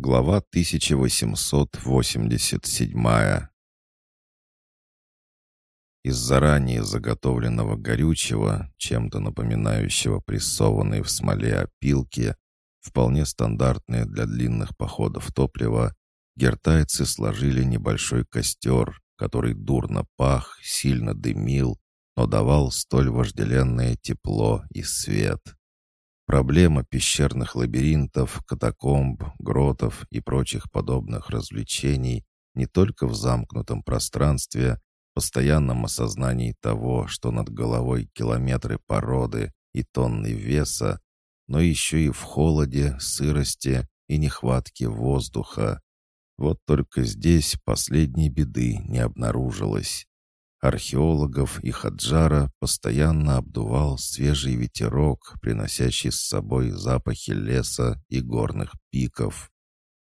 Глава 1887 Из заранее заготовленного горючего, чем-то напоминающего прессованные в смоле опилки, вполне стандартные для длинных походов топлива, гертайцы сложили небольшой костер, который дурно пах, сильно дымил, но давал столь вожделенное тепло и свет. Проблема пещерных лабиринтов, катакомб, гротов и прочих подобных развлечений не только в замкнутом пространстве, постоянном осознании того, что над головой километры породы и тонны веса, но еще и в холоде, сырости и нехватке воздуха. Вот только здесь последней беды не обнаружилось. Археологов и Хаджара постоянно обдувал свежий ветерок, приносящий с собой запахи леса и горных пиков.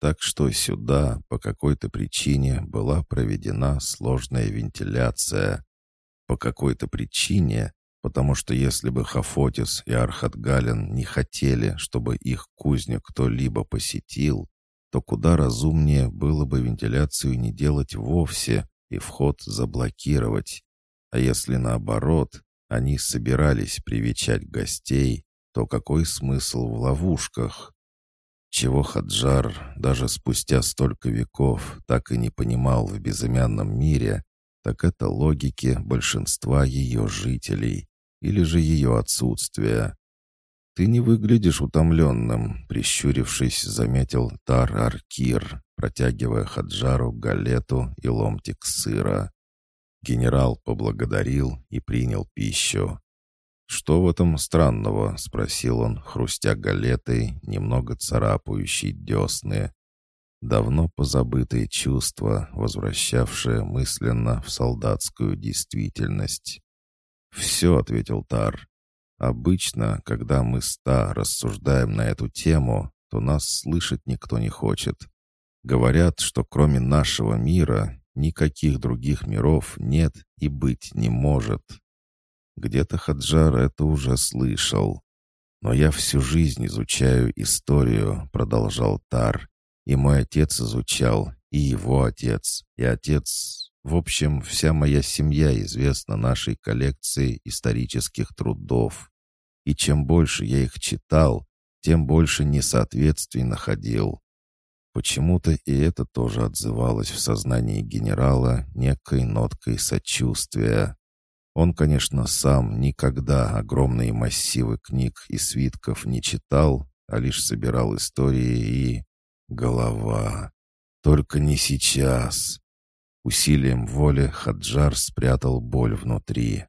Так что сюда по какой-то причине была проведена сложная вентиляция. По какой-то причине, потому что если бы Хафотис и Архатгален не хотели, чтобы их кузню кто-либо посетил, то куда разумнее было бы вентиляцию не делать вовсе, и вход заблокировать. А если наоборот, они собирались привечать гостей, то какой смысл в ловушках? Чего Хаджар, даже спустя столько веков, так и не понимал в безымянном мире, так это логики большинства ее жителей или же ее отсутствия. «Ты не выглядишь утомленным», — прищурившись, заметил Тар-Аркир, протягивая Хаджару галету и ломтик сыра. Генерал поблагодарил и принял пищу. «Что в этом странного?» — спросил он, хрустя галетой, немного царапающей десны. Давно позабытые чувства, возвращавшие мысленно в солдатскую действительность. «Все», — ответил Тар, Обычно, когда мы ста рассуждаем на эту тему, то нас слышать никто не хочет. Говорят, что кроме нашего мира никаких других миров нет и быть не может. Где-то Хаджар это уже слышал. Но я всю жизнь изучаю историю, продолжал Тар. И мой отец изучал, и его отец, и отец... В общем, вся моя семья известна нашей коллекции исторических трудов. И чем больше я их читал, тем больше несоответствий находил. Почему-то и это тоже отзывалось в сознании генерала некой ноткой сочувствия. Он, конечно, сам никогда огромные массивы книг и свитков не читал, а лишь собирал истории и... Голова. Только не сейчас. Усилием воли Хаджар спрятал боль внутри.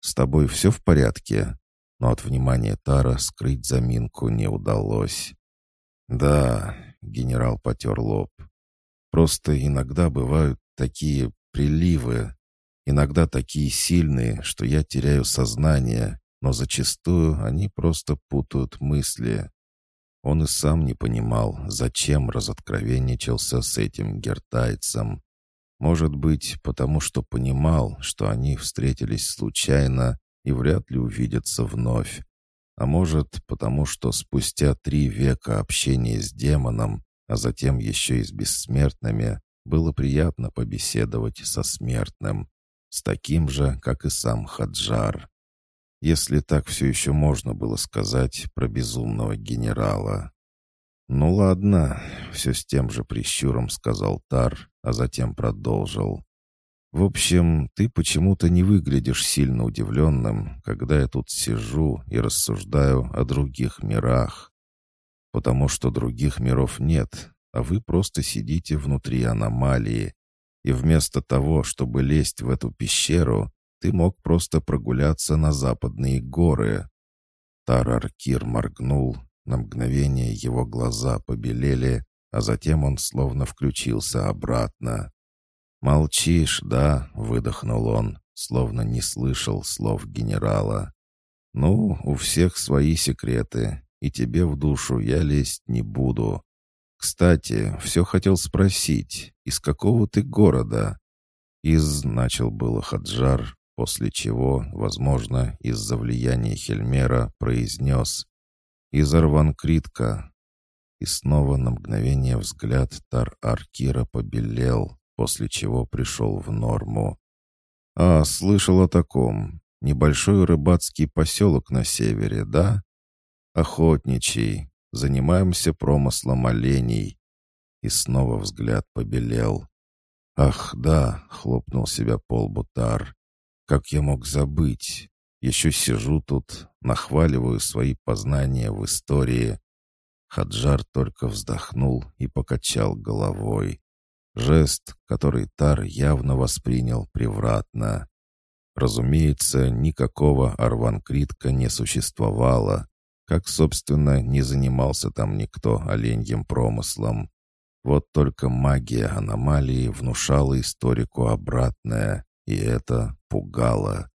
«С тобой все в порядке?» но от внимания Тара скрыть заминку не удалось. «Да», — генерал потер лоб, — «просто иногда бывают такие приливы, иногда такие сильные, что я теряю сознание, но зачастую они просто путают мысли». Он и сам не понимал, зачем разоткровенничался с этим гертайцем. Может быть, потому что понимал, что они встретились случайно и вряд ли увидятся вновь. А может, потому что спустя три века общения с демоном, а затем еще и с бессмертными, было приятно побеседовать со смертным, с таким же, как и сам Хаджар. Если так все еще можно было сказать про безумного генерала. «Ну ладно», — все с тем же прищуром сказал Тар, а затем продолжил. В общем, ты почему-то не выглядишь сильно удивленным, когда я тут сижу и рассуждаю о других мирах. Потому что других миров нет, а вы просто сидите внутри аномалии. И вместо того, чтобы лезть в эту пещеру, ты мог просто прогуляться на западные горы. Тараркир моргнул, на мгновение его глаза побелели, а затем он словно включился обратно. «Молчишь, да?» — выдохнул он, словно не слышал слов генерала. «Ну, у всех свои секреты, и тебе в душу я лезть не буду. Кстати, все хотел спросить, из какого ты города?» «Из...» — начал было Хаджар, после чего, возможно, из-за влияния Хельмера произнес «Из Арванкритка». и снова на мгновение взгляд Тар-Аркира побелел, после чего пришел в норму. «А, слышал о таком. Небольшой рыбацкий поселок на севере, да? Охотничий. Занимаемся промыслом оленей». И снова взгляд побелел. «Ах, да!» — хлопнул себя пол Бутар. «Как я мог забыть? Еще сижу тут, нахваливаю свои познания в истории». Хаджар только вздохнул и покачал головой. Жест, который Тар явно воспринял превратно. Разумеется, никакого Арванкритка не существовало, как, собственно, не занимался там никто оленьим промыслом. Вот только магия аномалии внушала историку обратное, и это пугало.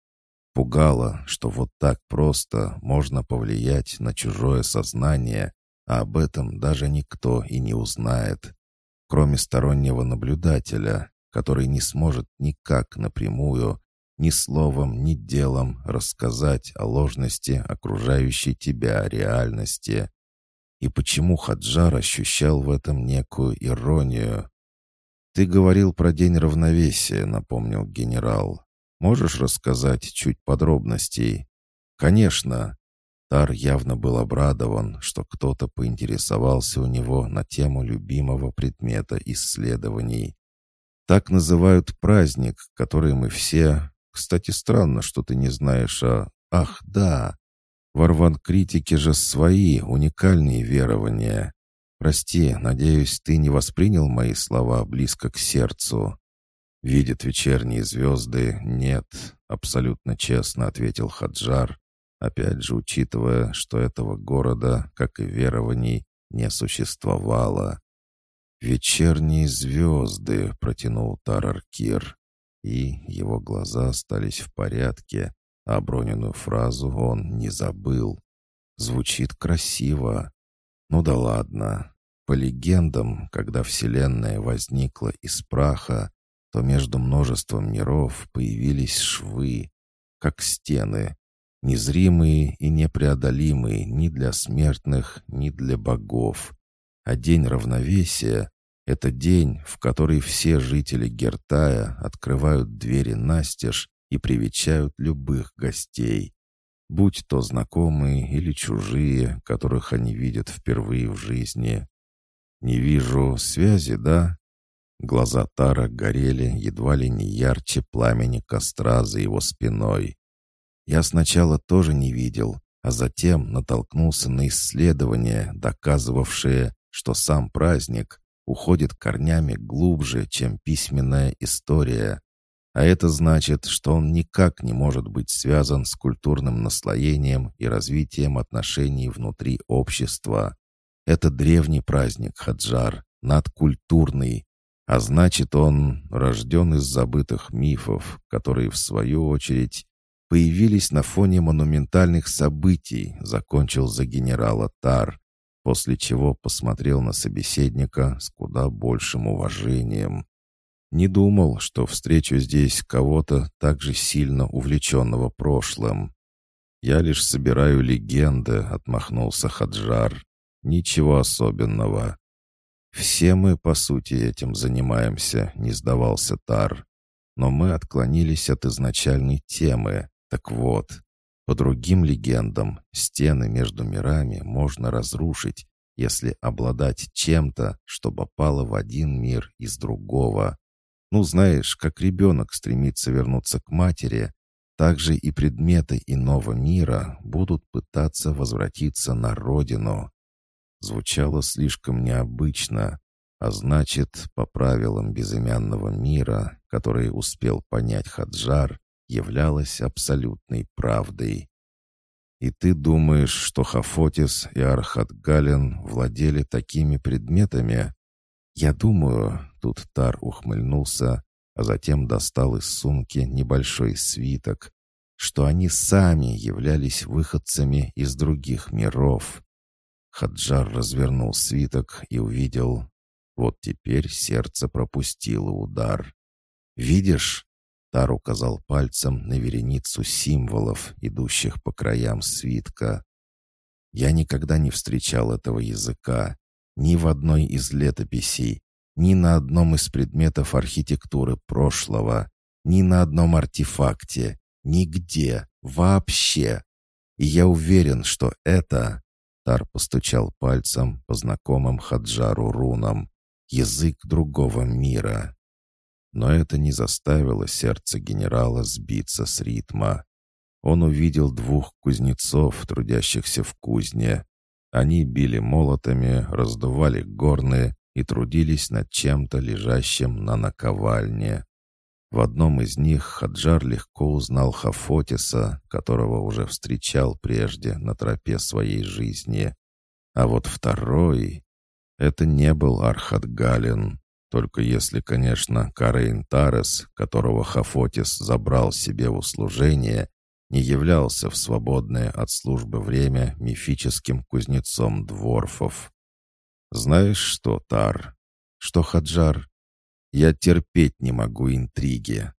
Пугало, что вот так просто можно повлиять на чужое сознание, а об этом даже никто и не узнает, кроме стороннего наблюдателя, который не сможет никак напрямую, ни словом, ни делом рассказать о ложности окружающей тебя реальности. И почему Хаджар ощущал в этом некую иронию? «Ты говорил про день равновесия», — напомнил генерал. «Можешь рассказать чуть подробностей?» «Конечно». Тар явно был обрадован, что кто-то поинтересовался у него на тему любимого предмета исследований. Так называют праздник, который мы все... Кстати, странно, что ты не знаешь о... Ах, да, в критики же свои уникальные верования. Прости, надеюсь, ты не воспринял мои слова близко к сердцу. Видят вечерние звезды? Нет, абсолютно честно ответил Хаджар, опять же учитывая, что этого города, как и верований, не существовало. «Вечерние звезды», — протянул Тараркир, и его глаза остались в порядке, а броненную фразу он не забыл. Звучит красиво. Ну да ладно. По легендам, когда Вселенная возникла из праха, то между множеством миров появились швы, как стены, незримые и непреодолимые ни для смертных, ни для богов. А день равновесия — это день, в который все жители Гертая открывают двери настежь и привечают любых гостей, будь то знакомые или чужие, которых они видят впервые в жизни. «Не вижу связи, да?» Глаза Тара горели едва ли не ярче пламени костра за его спиной. Я сначала тоже не видел, а затем натолкнулся на исследования, доказывавшие, что сам праздник уходит корнями глубже, чем письменная история. А это значит, что он никак не может быть связан с культурным наслоением и развитием отношений внутри общества. Это древний праздник Хаджар, надкультурный, а значит, он рожден из забытых мифов, которые, в свою очередь, появились на фоне монументальных событий, закончил за генерала Тар, после чего посмотрел на собеседника с куда большим уважением. Не думал, что встречу здесь кого-то так же сильно увлеченного прошлым. «Я лишь собираю легенды», — отмахнулся Хаджар. «Ничего особенного». «Все мы, по сути, этим занимаемся», — не сдавался Тар. «Но мы отклонились от изначальной темы. Так вот, по другим легендам, стены между мирами можно разрушить, если обладать чем-то, что попало в один мир из другого. Ну, знаешь, как ребенок стремится вернуться к матери, так же и предметы иного мира будут пытаться возвратиться на родину. Звучало слишком необычно, а значит, по правилам безымянного мира, который успел понять Хаджар, являлось абсолютной правдой. И ты думаешь, что Хафотис и Архатгален владели такими предметами? Я думаю, Тут Тар ухмыльнулся, а затем достал из сумки небольшой свиток, что они сами являлись выходцами из других миров. Хаджар развернул свиток и увидел... Вот теперь сердце пропустило удар. «Видишь?» Тар указал пальцем на вереницу символов, идущих по краям свитка. «Я никогда не встречал этого языка, ни в одной из летописей, ни на одном из предметов архитектуры прошлого, ни на одном артефакте, нигде, вообще. И я уверен, что это...» Тар постучал пальцем по знакомым Хаджару рунам. «Язык другого мира». Но это не заставило сердце генерала сбиться с ритма. Он увидел двух кузнецов, трудящихся в кузне. Они били молотами, раздували горны и трудились над чем-то лежащим на наковальне. В одном из них Хаджар легко узнал Хафотиса, которого уже встречал прежде на тропе своей жизни. А вот второй... Это не был Архатгалин, только если, конечно, Карейн Тарес, которого Хафотис забрал себе в услужение, не являлся в свободное от службы время мифическим кузнецом дворфов. «Знаешь что, Тар? Что, Хаджар? Я терпеть не могу интриги.